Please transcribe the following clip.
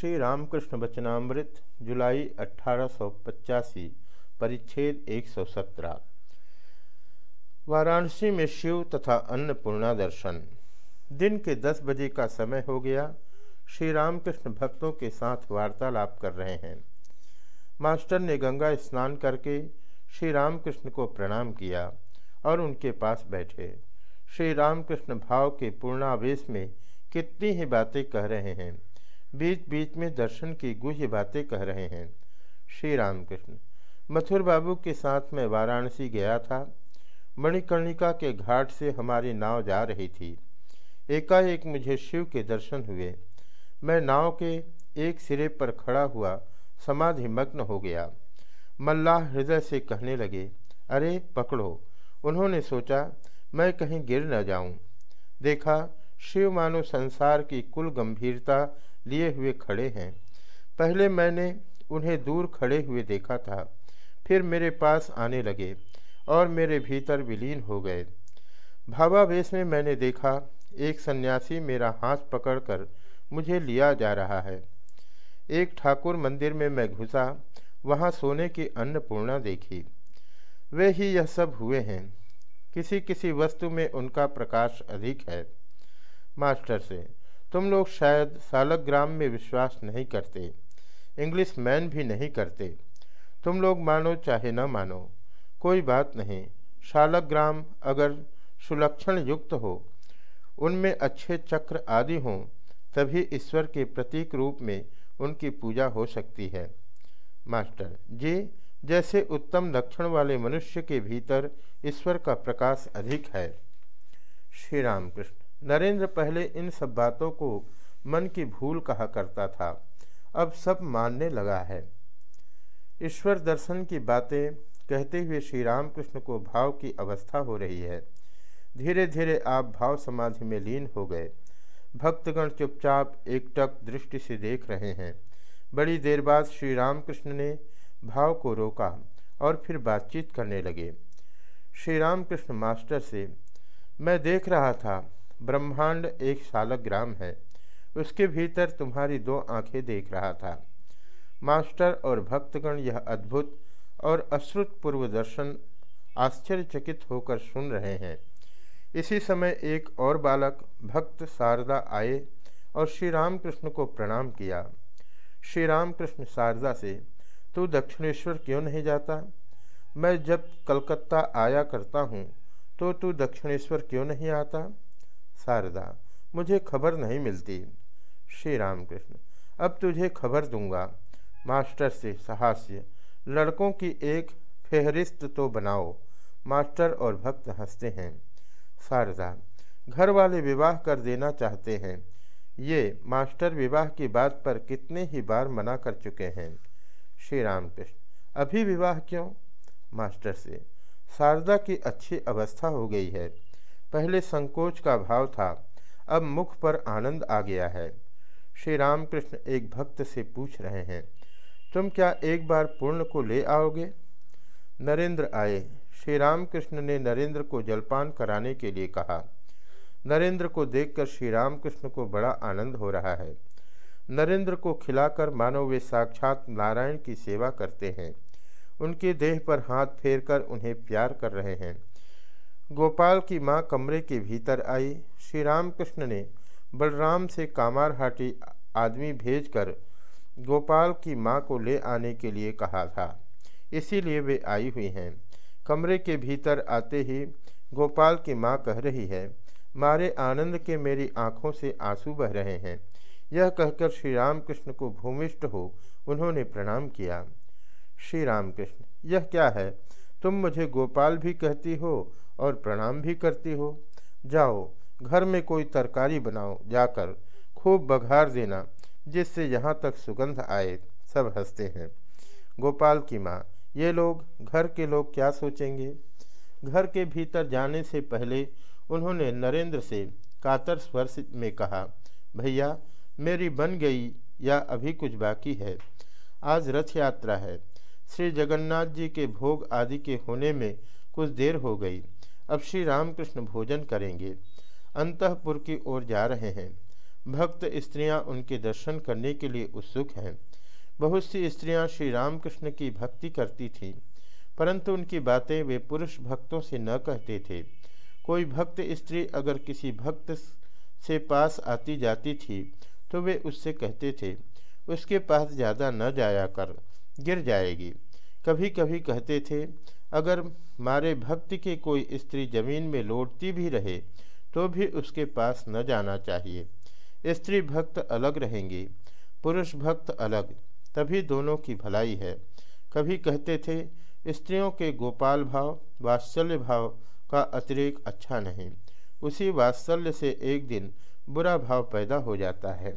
श्री रामकृष्ण वचनामृत, जुलाई अठारह परिच्छेद 117 वाराणसी में शिव तथा अन्नपूर्णा दर्शन। दिन के दस बजे का समय हो गया। श्री रामकृष्ण भक्तों के साथ वार्तालाप कर रहे हैं। मास्टर ने गंगा स्नान करके श्री रामकृष्ण को प्रणाम किया और उनके पास बैठे। श्री रामकृष्ण भाव के पूर्णावेश में कितनी ही बातें कह रहे हैं। बीच बीच में दर्शन की गुह्य बातें कह रहे हैं। श्री रामकृष्ण, मथुर बाबू के साथ मैं वाराणसी गया था। मणिकर्णिका के घाट से हमारी नाव जा रही थी। एकाएक मुझे शिव के दर्शन हुए। मैं नाव के एक सिरे पर खड़ा हुआ समाधि मग्न हो गया। मल्लाह हृदय से कहने लगे, अरे, पकड़ो। उन्होंने सोचा, मैं कहीं गिर न जाऊँ। देखा, शिव मानो संसार की कुल गंभीरता लिए हुए खड़े हैं। पहले मैंने उन्हें दूर खड़े हुए देखा था। फिर मेरे पास आने लगे और मेरे भीतर विलीन हो गए। भावावेश में मैंने देखा, एक सन्यासी मेरा हाथ पकड़कर मुझे लिया जा रहा है। एक ठाकुर मंदिर में मैं घुसा, वहाँ सोने की अन्नपूर्णा देखी। वे ही यह सब हुए हैं। किसी किसी वस्तु में उनका प्रकाश अधिक है। मास्टर से तुम लोग शायद सालग्राम में विश्वास नहीं करते, इंग्लिश मैन भी नहीं करते। तुम लोग मानो चाहे न मानो, कोई बात नहीं शालग्राम अगर सुलक्षण युक्त हो, उनमें अच्छे चक्र आदि हों, तभी ईश्वर के प्रतीक रूप में उनकी पूजा हो सकती है। मास्टर, जी, जैसे उत्तम लक्षण वाले मनुष्य के भीतर ईश्वर का प्रकाश अधिक है। श्री राम कृष्ण नरेंद्र पहले इन सब बातों को मन की भूल कहा करता था। अब सब मानने लगा है। ईश्वर दर्शन की बातें कहते हुए श्री रामकृष्ण को भाव की अवस्था हो रही है। धीरे धीरे आप भाव समाधि में लीन हो गए। भक्तगण चुपचाप एकटक दृष्टि से देख रहे हैं। बड़ी देर बाद श्री रामकृष्ण ने भाव को रोका और फिर बातचीत करने लगे। श्री रामकृष्ण मास्टर से, मैं देख रहा था ब्रह्मांड एक शालग्राम है। उसके भीतर तुम्हारी दो आँखें देख रहा था। मास्टर और भक्तगण यह अद्भुत और अश्रुत पूर्व दर्शन आश्चर्यचकित होकर सुन रहे हैं। इसी समय एक और बालक, भक्त शारदा आए और श्री रामकृष्ण को प्रणाम किया। श्री रामकृष्ण शारदा से, तू दक्षिणेश्वर क्यों नहीं जाता? मैं जब कलकत्ता आया करता हूँ तो तू दक्षिणेश्वर क्यों नहीं आता? शारदा, मुझे खबर नहीं मिलती। श्री रामकृष्ण अब तुझे खबर दूँगा। मास्टर से सहास्य, लड़कों की एक फेहरिस्त तो बनाओ। मास्टर और भक्त हँसते हैं। शारदा, घर वाले विवाह कर देना चाहते हैं। ये मास्टर विवाह की बात पर कितने ही बार मना कर चुके हैं। श्री रामकृष्ण अभी विवाह क्यों? मास्टर से, शारदा की अच्छी अवस्था हो गई है। पहले संकोच का भाव था, अब मुख पर आनंद आ गया है। श्री रामकृष्ण एक भक्त से पूछ रहे हैं, तुम क्या एक बार पूर्ण को ले आओगे? नरेंद्र आए। श्री रामकृष्ण ने नरेंद्र को जलपान कराने के लिए कहा। नरेंद्र को देखकर श्री रामकृष्ण को बड़ा आनंद हो रहा है। नरेंद्र को खिलाकर मानो वे साक्षात नारायण की सेवा करते हैं। उनके देह पर हाथ फेरकर उन्हें प्यार कर रहे हैं। गोपाल की माँ कमरे के भीतर आई। श्री रामकृष्ण ने बलराम से कामारहाटी आदमी भेजकर गोपाल की माँ को ले आने के लिए कहा था। इसीलिए वे आई हुई हैं। कमरे के भीतर आते ही गोपाल की माँ कह रही है, मारे आनंद के मेरी आँखों से आँसू बह रहे हैं। यह कहकर श्री रामकृष्ण को भूमिष्ठ हो उन्होंने प्रणाम किया। श्री रामकृष्ण, यह क्या है? तुम मुझे गोपाल भी कहती हो और प्रणाम भी करती हो। जाओ, घर में कोई तरकारी बनाओ, जाकर खूब बघार देना, जिससे यहाँ तक सुगंध आए, सब हँसते हैं। गोपाल की माँ, ये लोग, घर के लोग क्या सोचेंगे? घर के भीतर जाने से पहले उन्होंने नरेंद्र से कातर स्वर में कहा, भैया, मेरी बन गई या अभी कुछ बाकी है? आज रथ यात्रा है। श्री जगन्नाथ जी के भोग आदि के होने में कुछ देर हो गई। अब श्री रामकृष्ण भोजन करेंगे। अंतपुर की ओर जा रहे हैं। भक्त स्त्रियाँ उनके दर्शन करने के लिए उत्सुक हैं। बहुत सी स्त्रियाँ श्री रामकृष्ण की भक्ति करती थीं, परंतु उनकी बातें वे पुरुष भक्तों से न कहते थे। कोई भक्त स्त्री अगर किसी भक्त से पास आती जाती थी तो वे उससे कहते थे, उसके पास ज़्यादा न जाया कर, गिर जाएगी। कभी कभी कहते थे अगर मारे भक्त की कोई स्त्री ज़मीन में लौटती भी रहे तो भी उसके पास न जाना चाहिए। स्त्री भक्त अलग रहेंगी, पुरुष भक्त अलग, तभी दोनों की भलाई है। कभी कहते थे, स्त्रियों के गोपाल भाव, वात्सल्य भाव का अतिरेक अच्छा नहीं। उसी वात्सल्य से एक दिन बुरा भाव पैदा हो जाता है।